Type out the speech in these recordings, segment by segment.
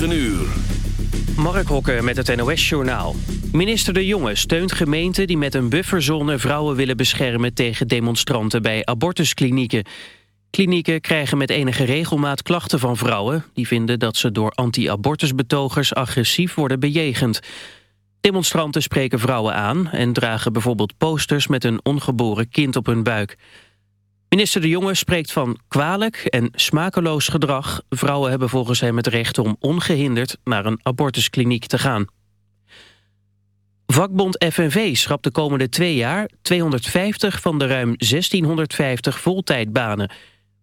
9 uur. Mark Hokker met het NOS-journaal. Minister De Jonge steunt gemeenten die met een bufferzone vrouwen willen beschermen tegen demonstranten bij abortusklinieken. Klinieken krijgen met enige regelmaat klachten van vrouwen... die vinden dat ze door anti-abortusbetogers agressief worden bejegend. Demonstranten spreken vrouwen aan en dragen bijvoorbeeld posters... met een ongeboren kind op hun buik. Minister De Jonge spreekt van kwalijk en smakeloos gedrag. Vrouwen hebben volgens hem het recht om ongehinderd naar een abortuskliniek te gaan. Vakbond FNV schrapt de komende twee jaar 250 van de ruim 1650 voltijdbanen.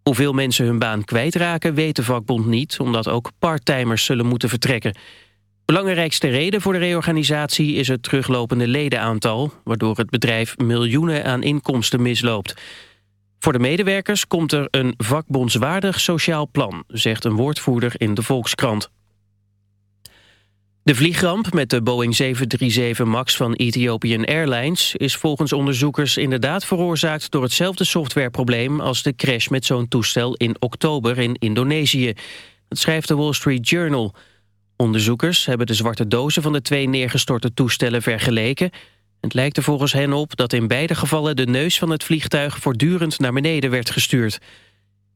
Hoeveel mensen hun baan kwijtraken weet de vakbond niet... omdat ook parttimers zullen moeten vertrekken. Belangrijkste reden voor de reorganisatie is het teruglopende ledenaantal... waardoor het bedrijf miljoenen aan inkomsten misloopt. Voor de medewerkers komt er een vakbondswaardig sociaal plan... zegt een woordvoerder in de Volkskrant. De vliegramp met de Boeing 737 MAX van Ethiopian Airlines... is volgens onderzoekers inderdaad veroorzaakt door hetzelfde softwareprobleem... als de crash met zo'n toestel in oktober in Indonesië. Dat schrijft de Wall Street Journal. Onderzoekers hebben de zwarte dozen van de twee neergestorte toestellen vergeleken... Het lijkt er volgens hen op dat in beide gevallen de neus van het vliegtuig voortdurend naar beneden werd gestuurd.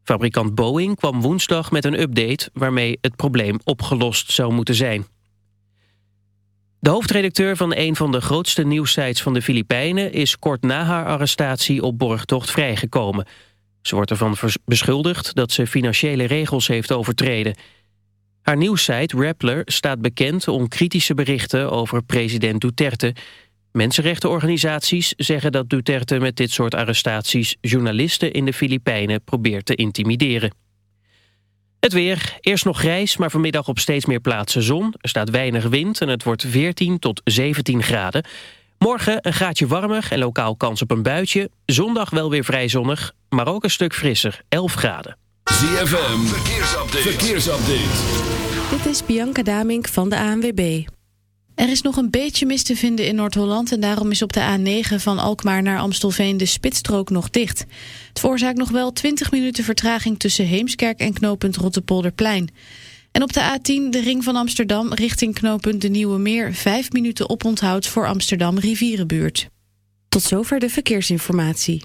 Fabrikant Boeing kwam woensdag met een update waarmee het probleem opgelost zou moeten zijn. De hoofdredacteur van een van de grootste nieuwsites van de Filipijnen... is kort na haar arrestatie op borgtocht vrijgekomen. Ze wordt ervan beschuldigd dat ze financiële regels heeft overtreden. Haar nieuwsite Rappler staat bekend om kritische berichten over president Duterte... Mensenrechtenorganisaties zeggen dat Duterte met dit soort arrestaties... journalisten in de Filipijnen probeert te intimideren. Het weer, eerst nog grijs, maar vanmiddag op steeds meer plaatsen zon. Er staat weinig wind en het wordt 14 tot 17 graden. Morgen een graadje warmer en lokaal kans op een buitje. Zondag wel weer vrij zonnig, maar ook een stuk frisser, 11 graden. ZFM, verkeersupdate. verkeersupdate. Dit is Bianca Damink van de ANWB. Er is nog een beetje mis te vinden in Noord-Holland... en daarom is op de A9 van Alkmaar naar Amstelveen de spitsstrook nog dicht. Het veroorzaakt nog wel 20 minuten vertraging... tussen Heemskerk en knooppunt Rottepolderplein. En op de A10 de ring van Amsterdam richting knooppunt de Nieuwe Meer... 5 minuten oponthoud voor Amsterdam Rivierenbuurt. Tot zover de verkeersinformatie.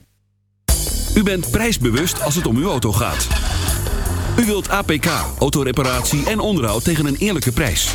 U bent prijsbewust als het om uw auto gaat. U wilt APK, autoreparatie en onderhoud tegen een eerlijke prijs.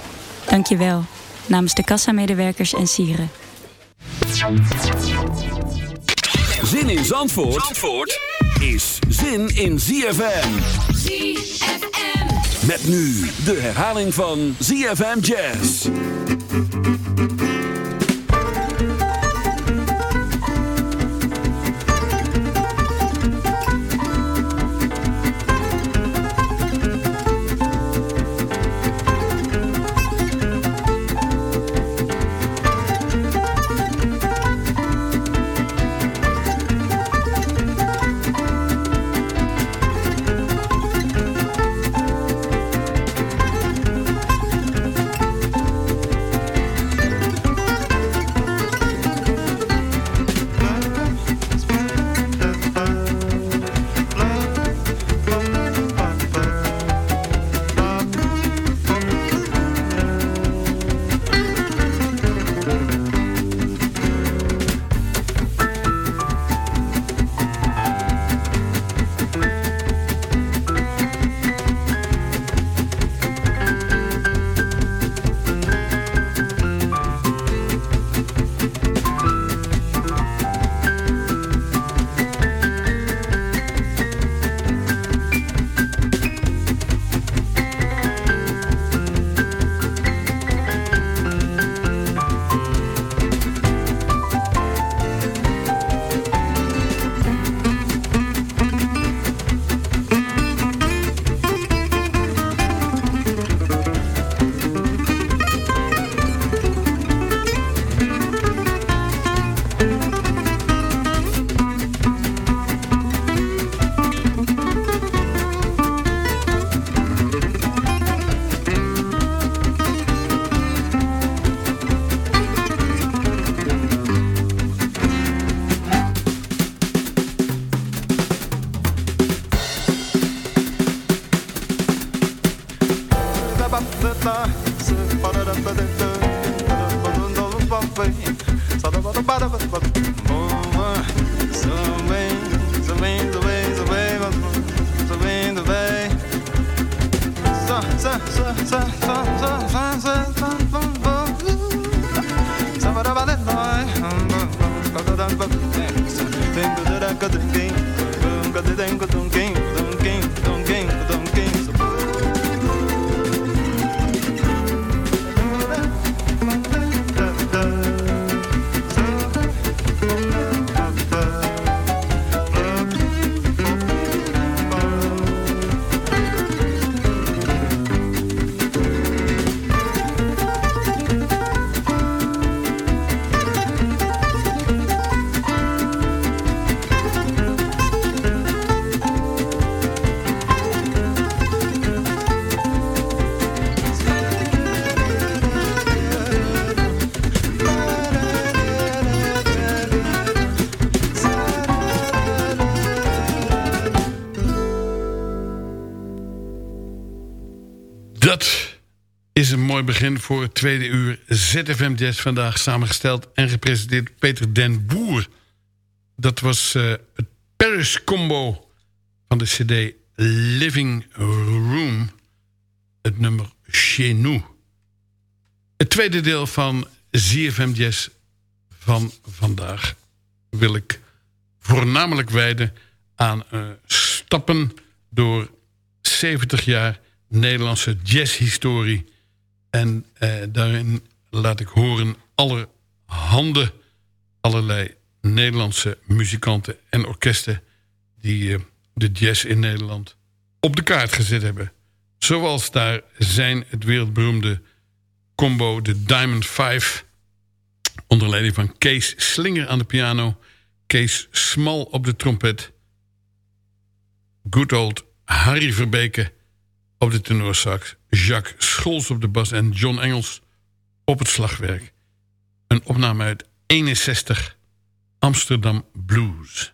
Dank je wel. Namens de kassamedewerkers en sieren. Zin in Zandvoort, Zandvoort is zin in ZFM. ZFM. Met nu de herhaling van ZFM Jazz. Begin voor het tweede uur ZFM Jazz vandaag samengesteld en gepresenteerd Peter den Boer. Dat was uh, het Paris Combo van de cd Living Room, het nummer Chez Nous. Het tweede deel van ZFM Jazz van vandaag wil ik voornamelijk wijden aan uh, stappen door 70 jaar Nederlandse jazzhistorie en eh, daarin laat ik horen allerhande, allerlei Nederlandse muzikanten en orkesten... die eh, de jazz in Nederland op de kaart gezet hebben. Zoals daar zijn het wereldberoemde combo de Diamond Five... onder leiding van Kees Slinger aan de piano... Kees Smal op de trompet... good old Harry Verbeke op de tenorsax... Jacques Scholz op de bas en John Engels op het slagwerk. Een opname uit 61 Amsterdam Blues.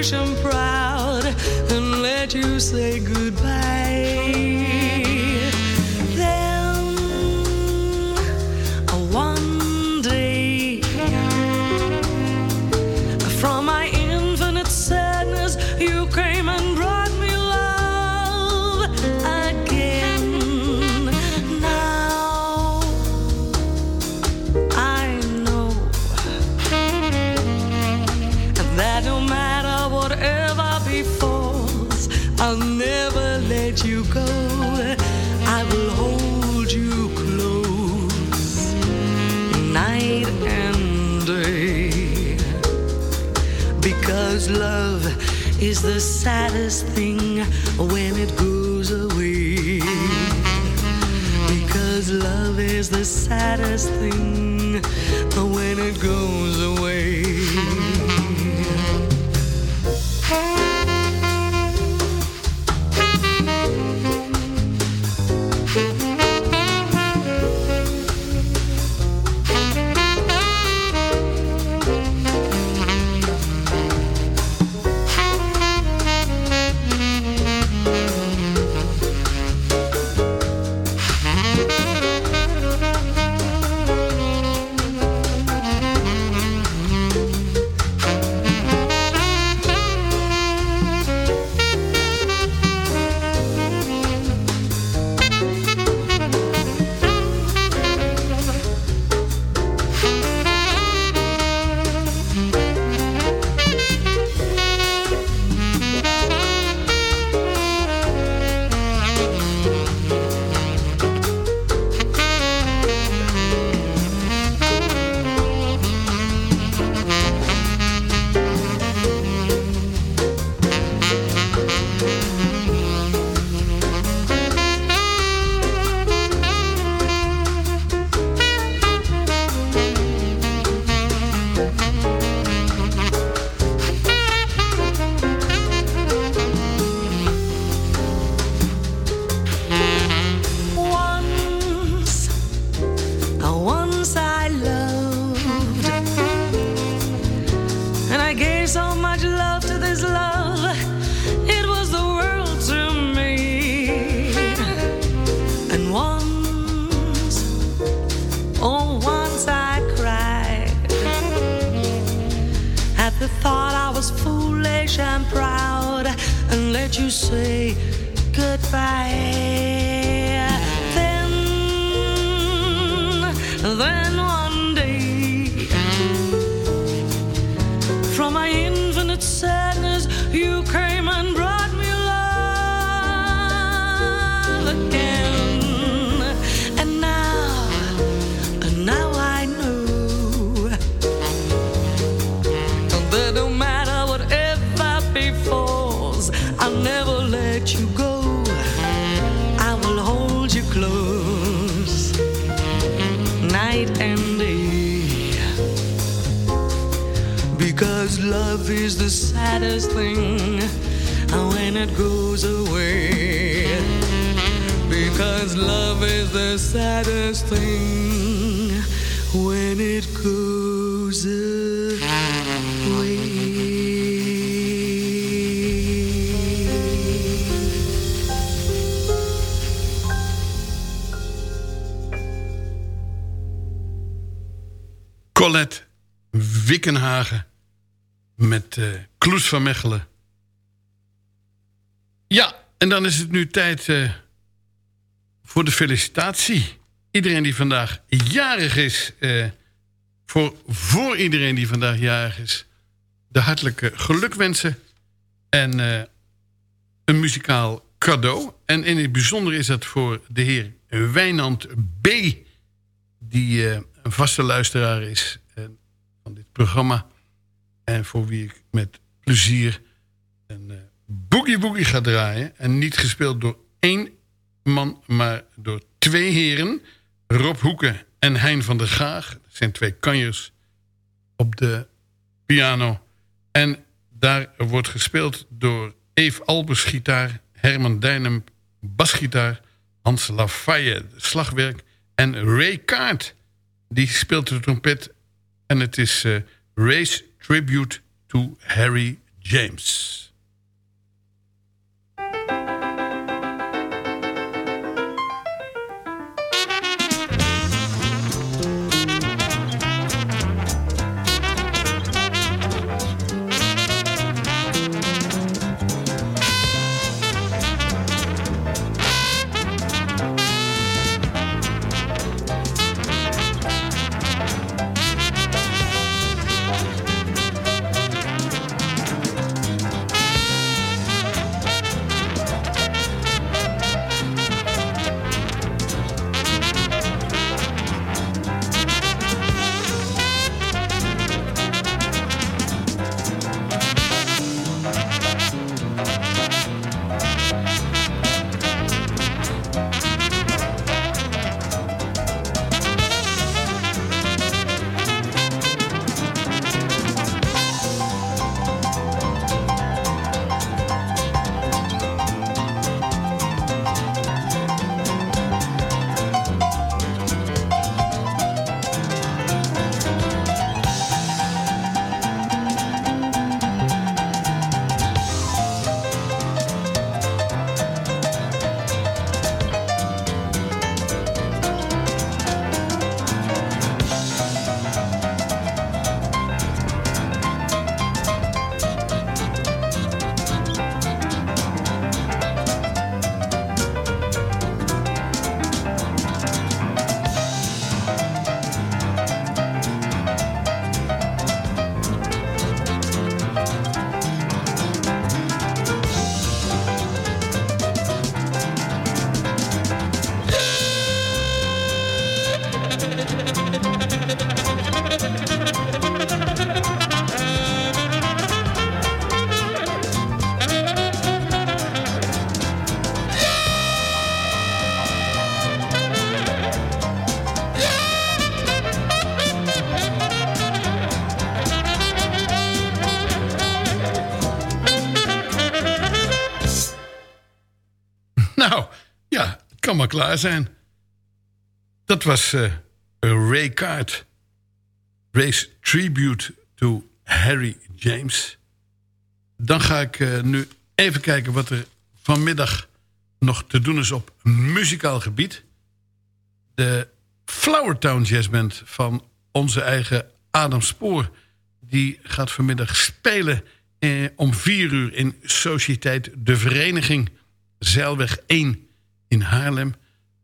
Foolish and proud and let you say goodbye. Colette Wickenhagen met uh, Kloes van Mechelen. Ja, en dan is het nu tijd uh, voor de felicitatie. Iedereen die vandaag jarig is, uh, voor, voor iedereen die vandaag jarig is, de hartelijke gelukwensen en een muzikaal cadeau. En in het bijzonder is dat voor de heer Wijnand B., die een vaste luisteraar is uh, van dit programma. En voor wie ik met plezier een uh, boogie boogie ga draaien. En niet gespeeld door één man, maar door twee heren. Rob Hoeken en Hein van der Gaag. Dat zijn twee kanjers op de piano. En daar wordt gespeeld door Eve Albers gitaar... Herman Dijnem basgitaar... Hans Lafayette slagwerk... en Ray Kaart die speelt de trompet. En het is uh, Race Tribute to Harry James. Klaar zijn. Dat was uh, Ray Card. Ray's Tribute to Harry James. Dan ga ik uh, nu even kijken wat er vanmiddag nog te doen is op muzikaal gebied. De Flowertown Jazz Band van onze eigen Adam Spoor... die gaat vanmiddag spelen eh, om vier uur in Sociëteit De Vereniging... Zeilweg 1 in Haarlem.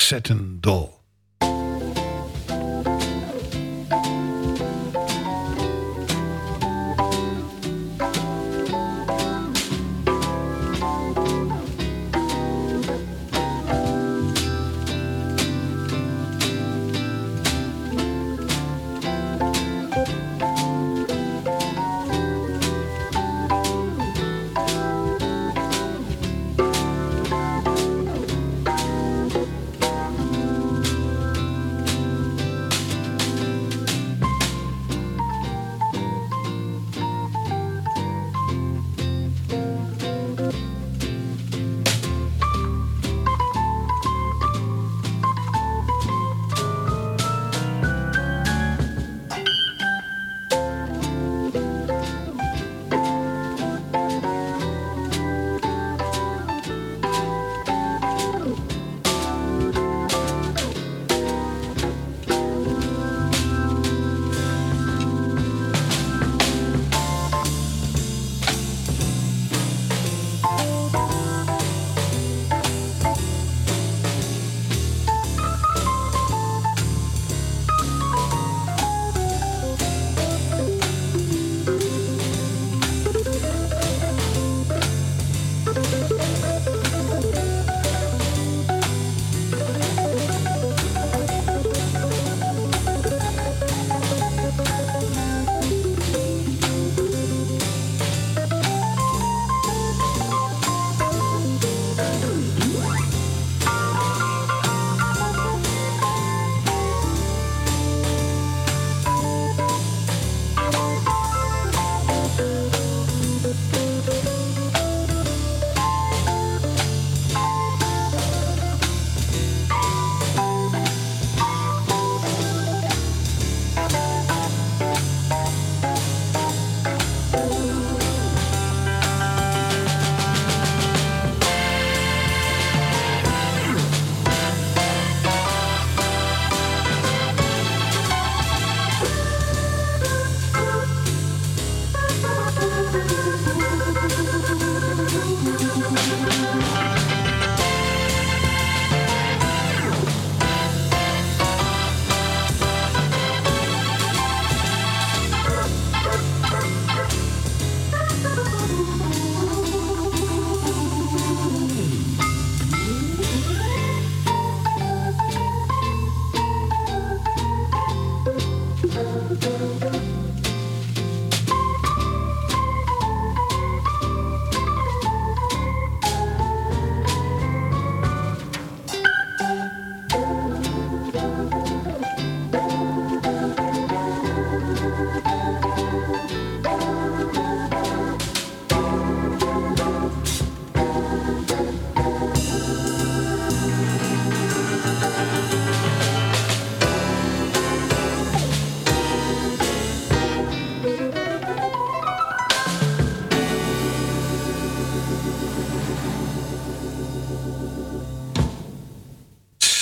Satin Doll.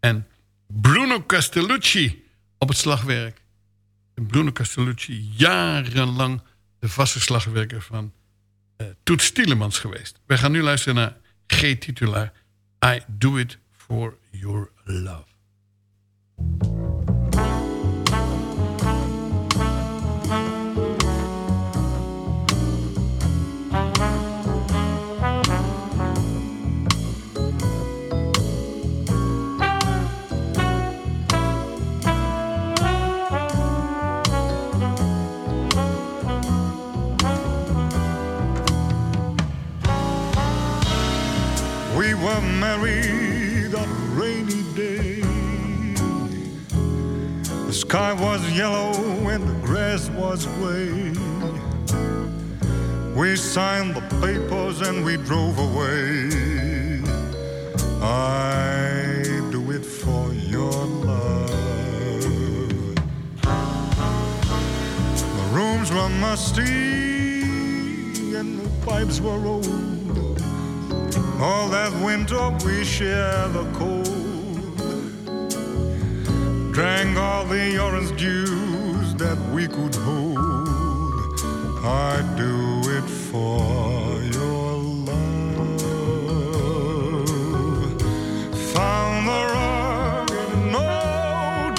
En Bruno Castellucci op het slagwerk. En Bruno Castellucci jarenlang de vaste slagwerker van uh, Toet Tielemans geweest. We gaan nu luisteren naar G-titulaar I Do It For Your Love. Were married on a rainy day. The sky was yellow and the grass was gray. We signed the papers and we drove away. I do it for your love. The rooms were musty and the pipes were old. All that winter we shared the cold. Drank all the orange juice that we could hold. I'd do it for your love. Found the rug in an old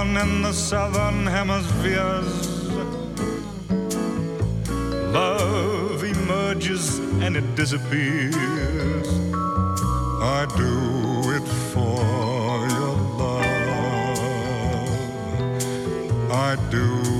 northern and the southern hemispheres. Love emerges and it disappears. I do it for your love. I do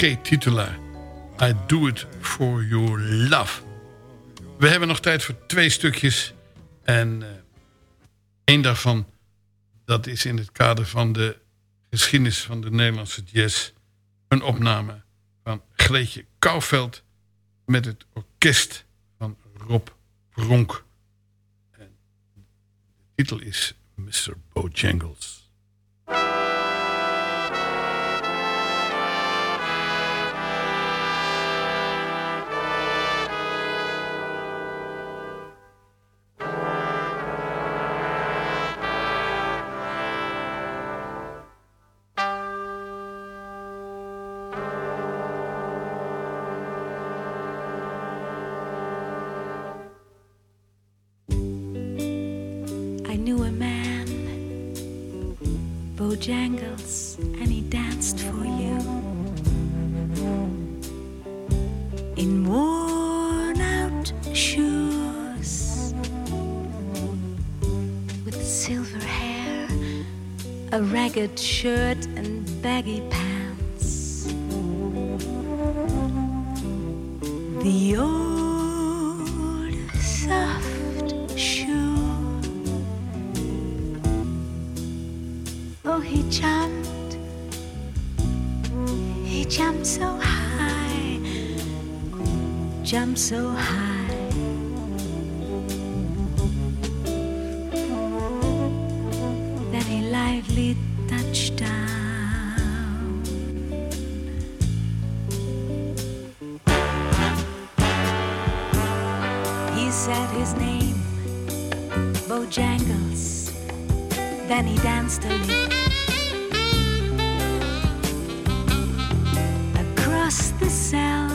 Ja, G-titulaar. I do it for your love. We hebben nog tijd voor twee stukjes. En eh één daarvan, dat is in het kader van de geschiedenis van de Nederlandse jazz... een opname van Gleetje Kouwveld... met het orkest van Rob Bronk. En de titel is Mr. Bojangles, his name, Bojangles. Then he danced a lick across the cell.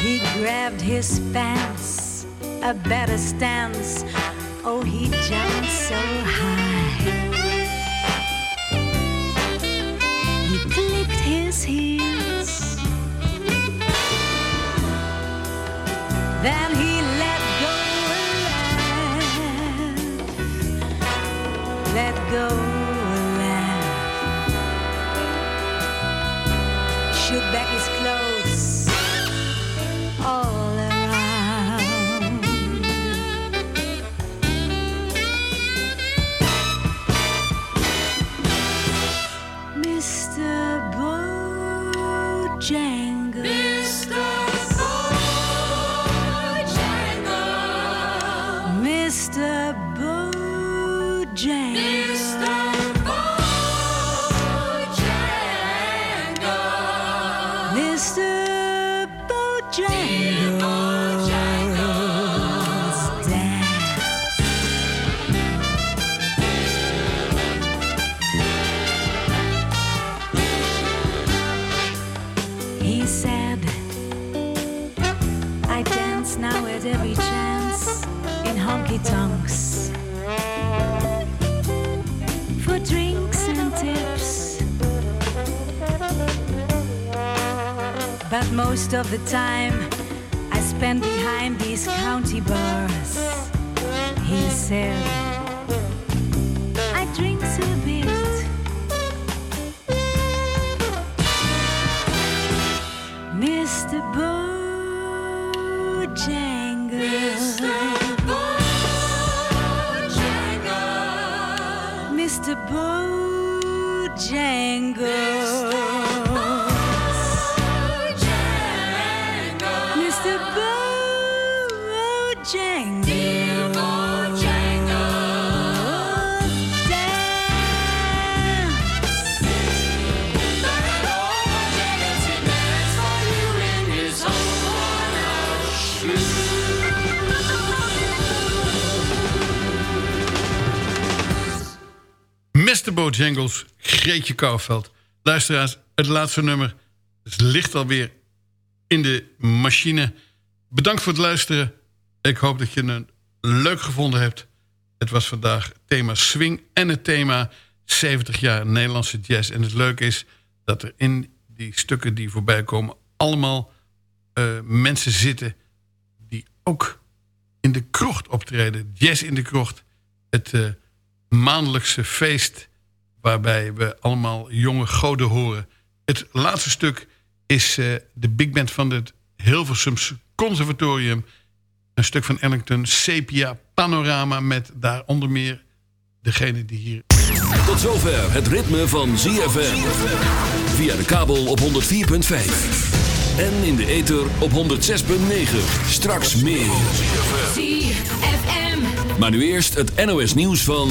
He grabbed his pants, a better stance. Oh, he jumped so high. Go the time I spend behind these county bars. He said, I drink a bit. Mr. Bojangles. Mr. Bojangles, Greetje Kouwveld. Luisteraars, het laatste nummer ligt alweer in de machine. Bedankt voor het luisteren. Ik hoop dat je het leuk gevonden hebt. Het was vandaag thema swing en het thema 70 jaar Nederlandse jazz. En het leuke is dat er in die stukken die voorbij komen... allemaal eh, mensen zitten die ook in de krocht optreden. Jazz in de krocht. Het eh, maandelijkse feest waarbij we allemaal jonge goden horen. Het laatste stuk is eh, de big band van het Hilversums Conservatorium. Een stuk van Ellington, Sepia Panorama... met daaronder meer degene die hier... Tot zover het ritme van ZFM. Via de kabel op 104.5. En in de ether op 106.9. Straks meer. Maar nu eerst het NOS nieuws van...